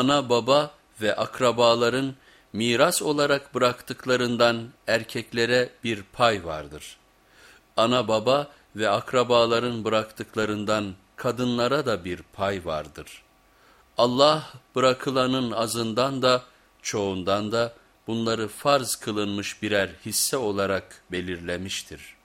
ana baba ve akrabaların miras olarak bıraktıklarından erkeklere bir pay vardır. Ana baba ve akrabaların bıraktıklarından kadınlara da bir pay vardır. Allah bırakılanın azından da çoğundan da bunları farz kılınmış birer hisse olarak belirlemiştir.''